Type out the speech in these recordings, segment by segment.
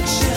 much.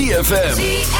ZFM.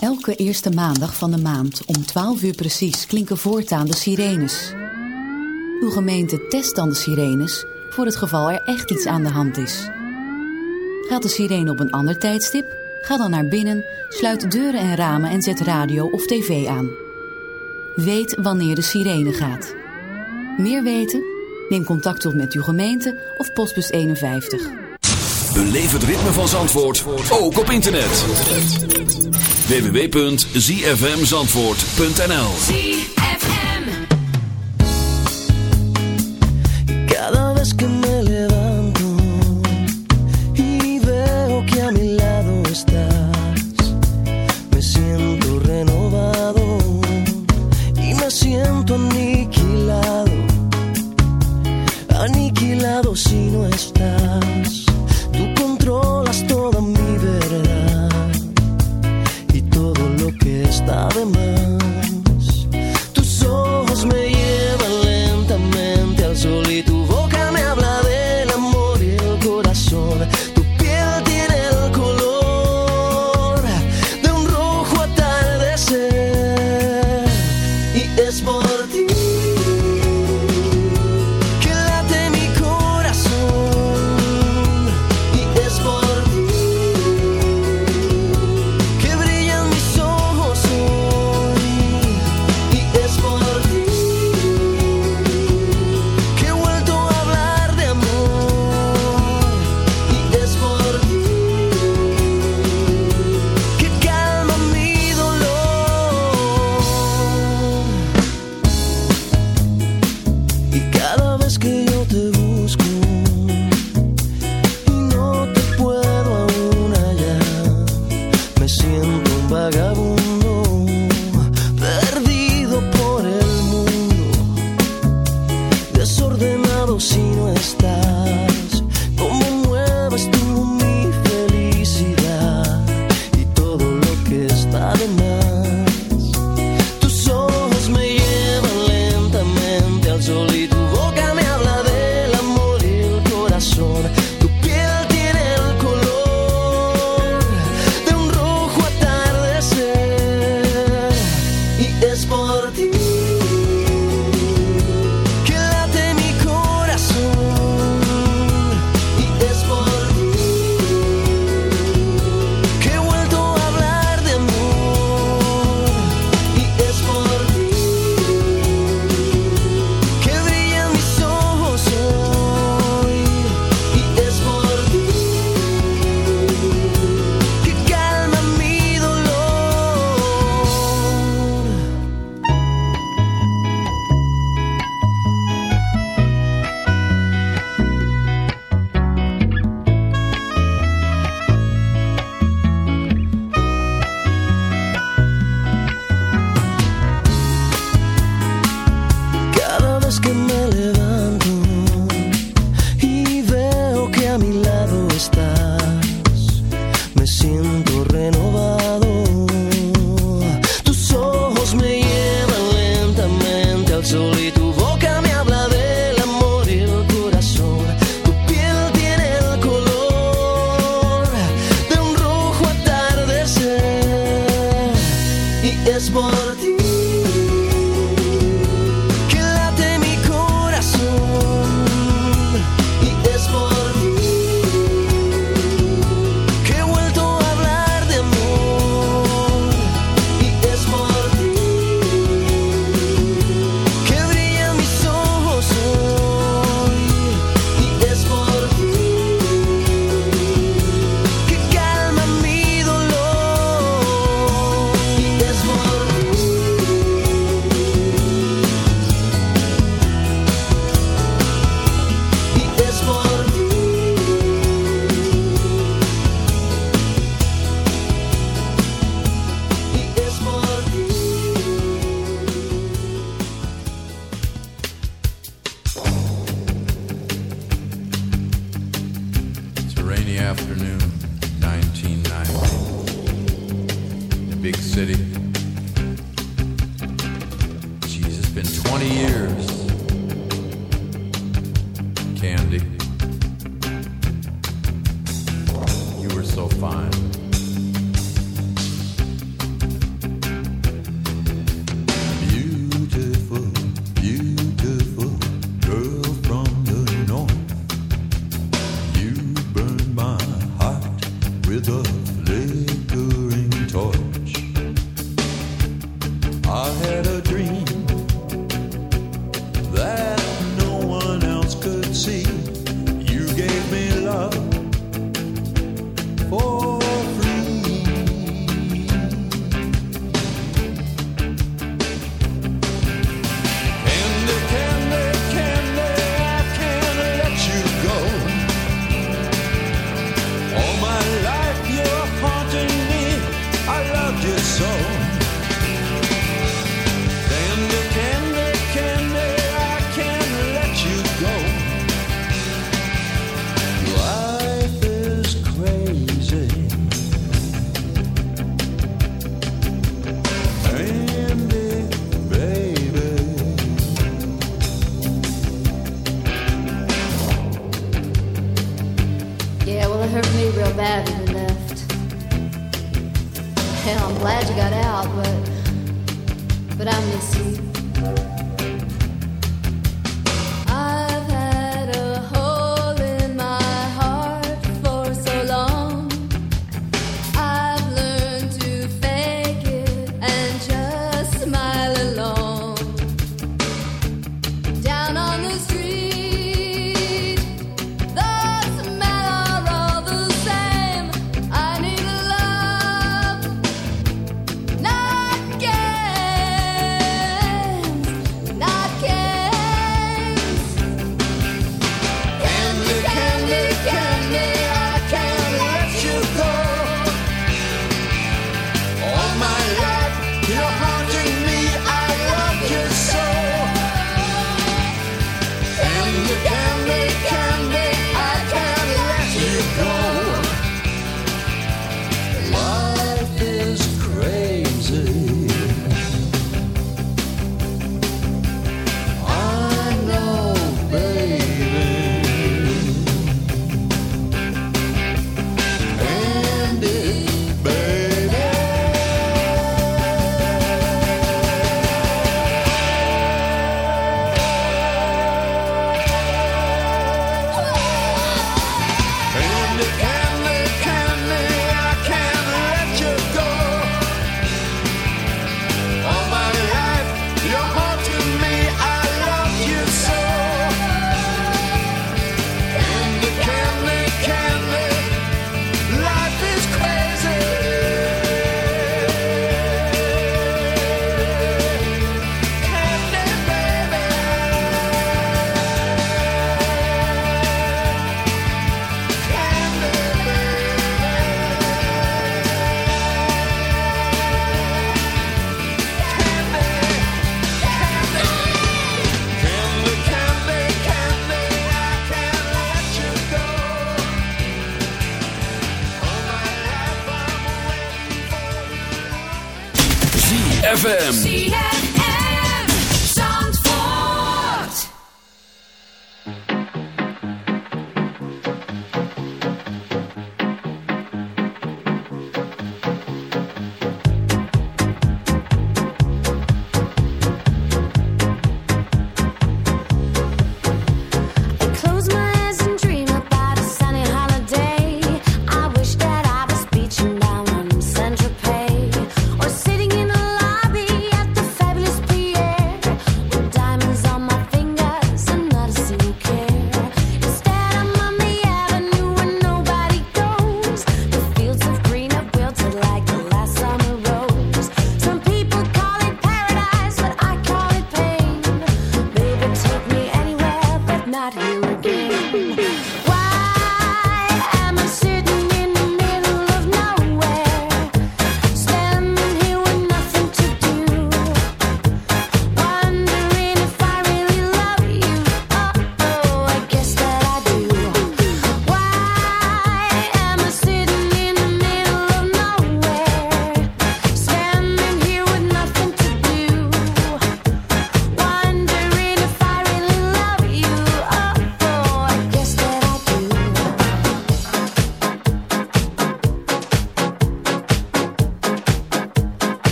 Elke eerste maandag van de maand om 12 uur precies klinken voortaan de sirenes. Uw gemeente test dan de sirenes voor het geval er echt iets aan de hand is. Gaat de sirene op een ander tijdstip? Ga dan naar binnen, sluit deuren en ramen en zet radio of tv aan. Weet wanneer de sirene gaat. Meer weten? Neem contact op met uw gemeente of postbus 51. Beleef het ritme van Zandvoort, ook op internet. www.zfmzandvoort.nl está.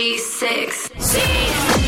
G6. G6.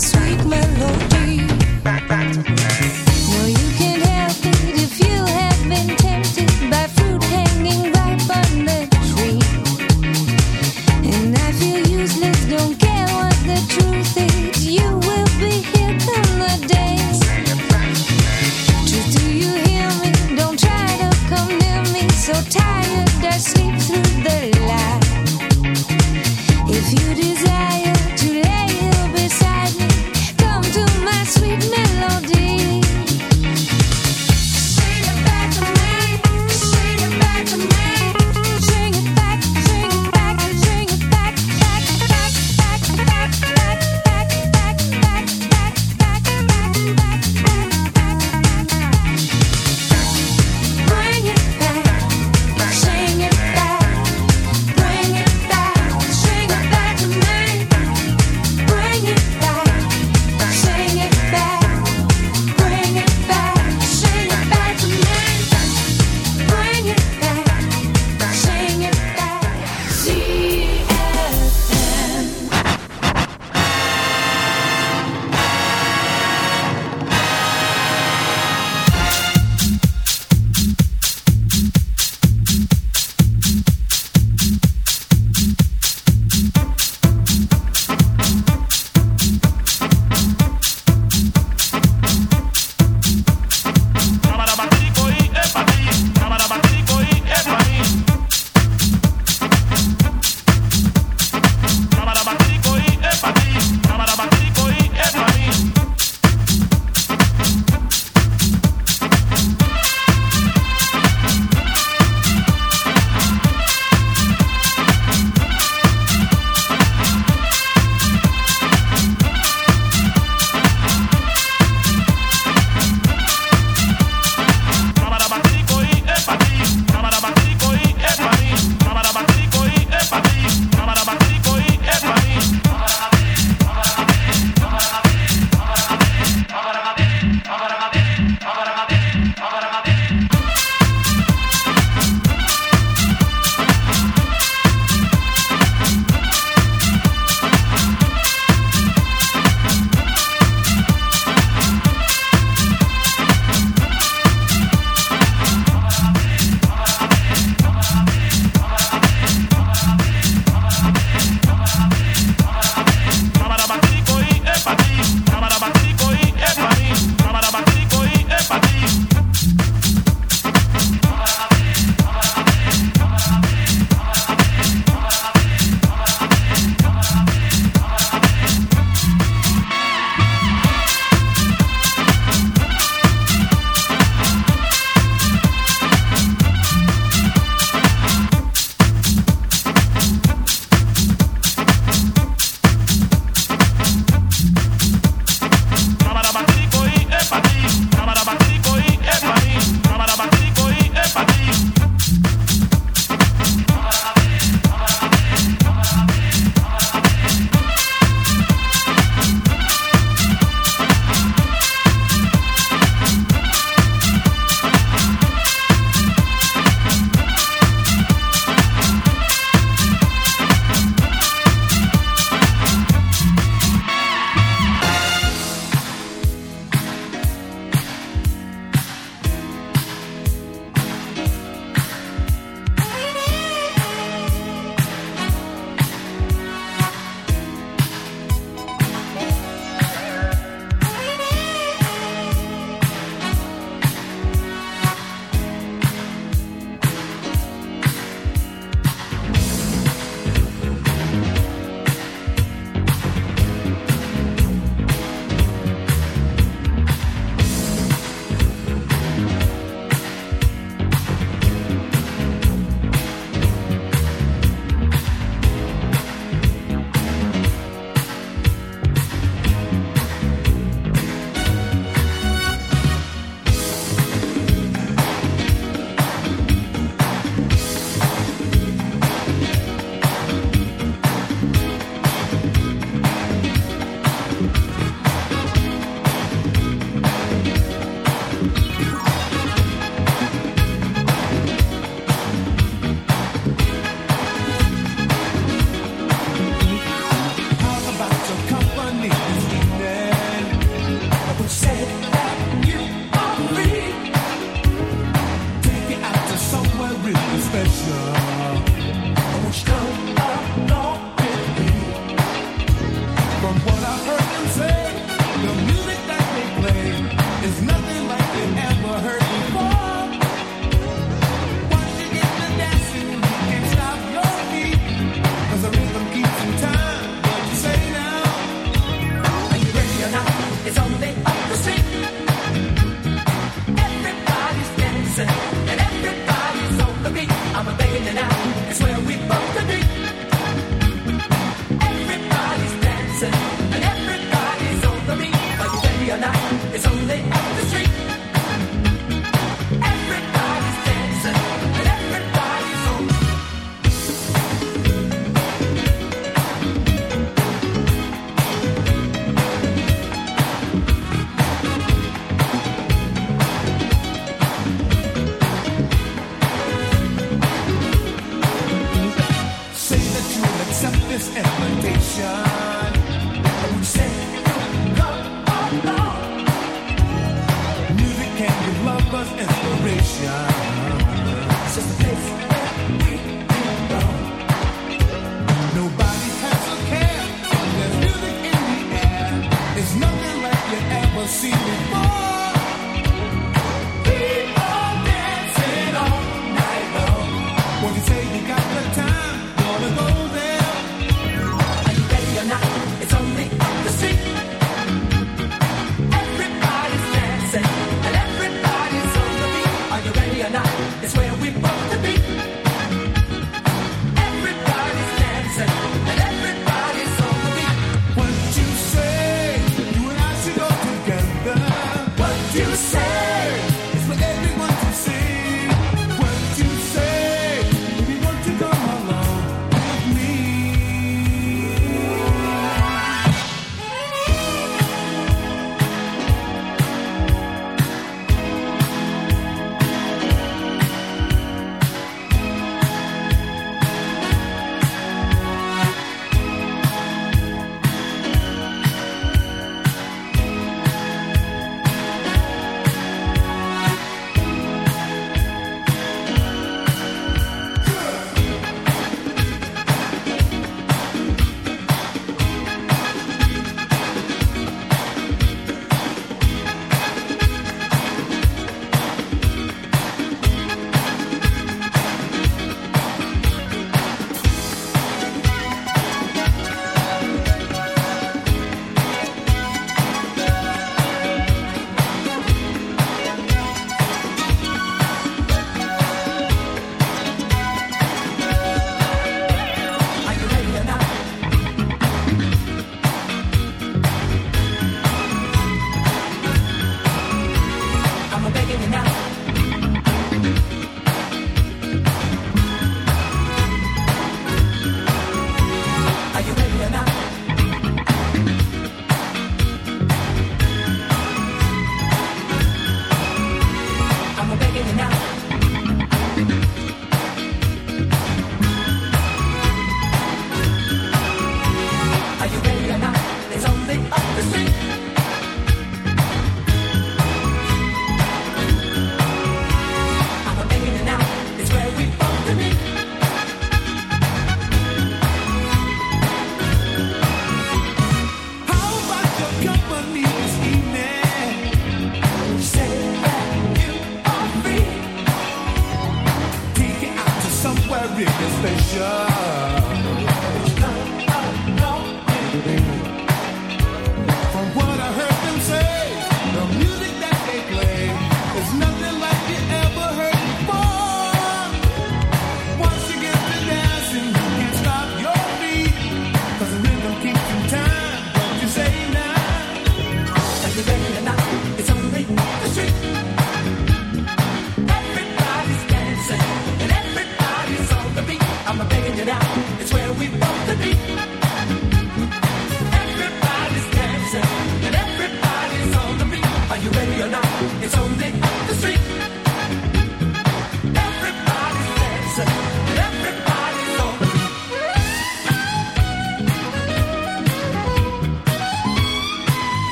strike me.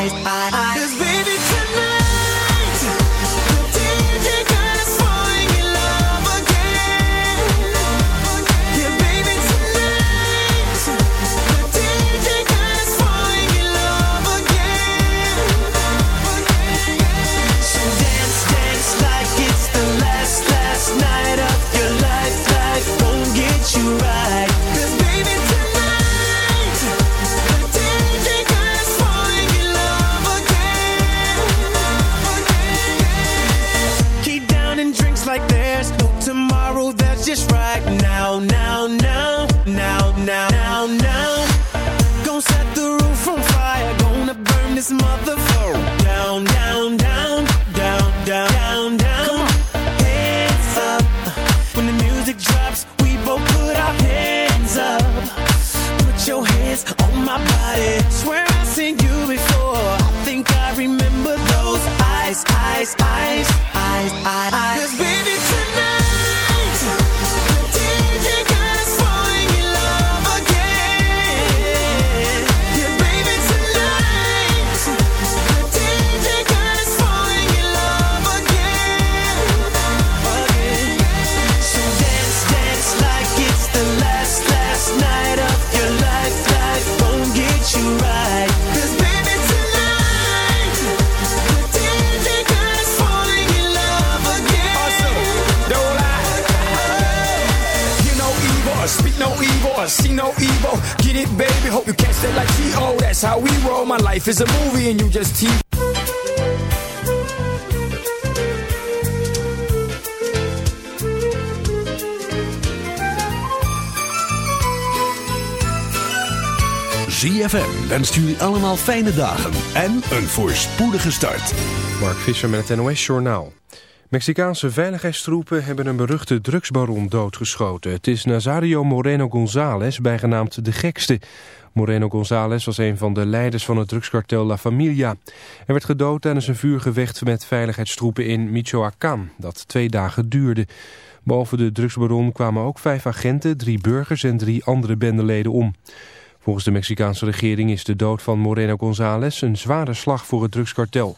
eyes, eyes. ZFM wenst jullie allemaal fijne dagen en een voorspoedige start. Mark Visser met het NOS Journaal. Mexicaanse veiligheidstroepen hebben een beruchte drugsbaron doodgeschoten. Het is Nazario Moreno González, bijgenaamd de gekste. Moreno González was een van de leiders van het drugskartel La Familia. Hij werd gedood tijdens een vuurgevecht met veiligheidstroepen in Michoacán, dat twee dagen duurde. Boven de drugsbaron kwamen ook vijf agenten, drie burgers en drie andere bendeleden om. Volgens de Mexicaanse regering is de dood van Moreno González een zware slag voor het drugskartel.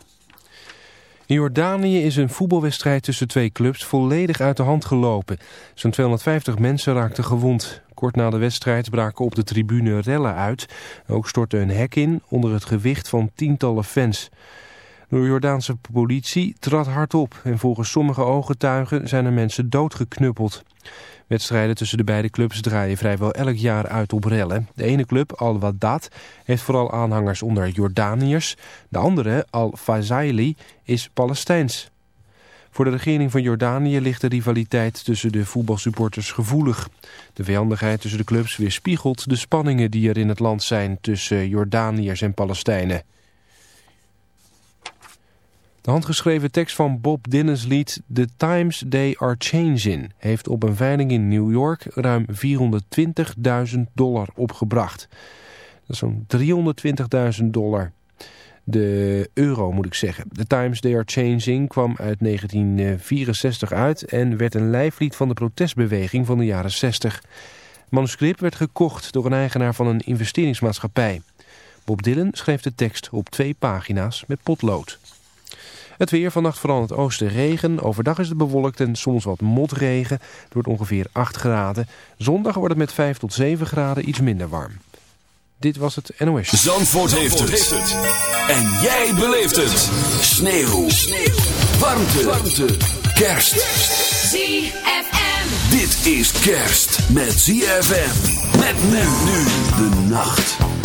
In Jordanië is een voetbalwedstrijd tussen twee clubs volledig uit de hand gelopen. Zo'n 250 mensen raakten gewond. Kort na de wedstrijd braken op de tribune rellen uit. Ook stortte een hek in onder het gewicht van tientallen fans. De Jordaanse politie trad hard op en volgens sommige ooggetuigen zijn er mensen doodgeknuppeld. Wedstrijden tussen de beide clubs draaien vrijwel elk jaar uit op rellen. De ene club, Al-Wadad, heeft vooral aanhangers onder Jordaniërs. De andere, Al-Fazaili, is Palestijns. Voor de regering van Jordanië ligt de rivaliteit tussen de voetbalsupporters gevoelig. De vijandigheid tussen de clubs weerspiegelt de spanningen die er in het land zijn tussen Jordaniërs en Palestijnen. De handgeschreven tekst van Bob Dylan's lied The Times They Are Changing heeft op een veiling in New York ruim 420.000 dollar opgebracht. Dat is zo'n 320.000 dollar. De euro moet ik zeggen. The Times They Are Changing kwam uit 1964 uit en werd een lijflied van de protestbeweging van de jaren 60. Het manuscript werd gekocht door een eigenaar van een investeringsmaatschappij. Bob Dylan schreef de tekst op twee pagina's met potlood. Het weer vannacht vooral in het oosten regen. Overdag is het bewolkt en soms wat motregen. Het wordt ongeveer 8 graden. Zondag wordt het met 5 tot 7 graden iets minder warm. Dit was het NOS. Zandvoort, heeft, het. En jij beleeft het. Sneeuw. Sneeuw. Warmte. Warmte. Kerst. ZFM. Dit is kerst met ZFM. Met men nu de nacht.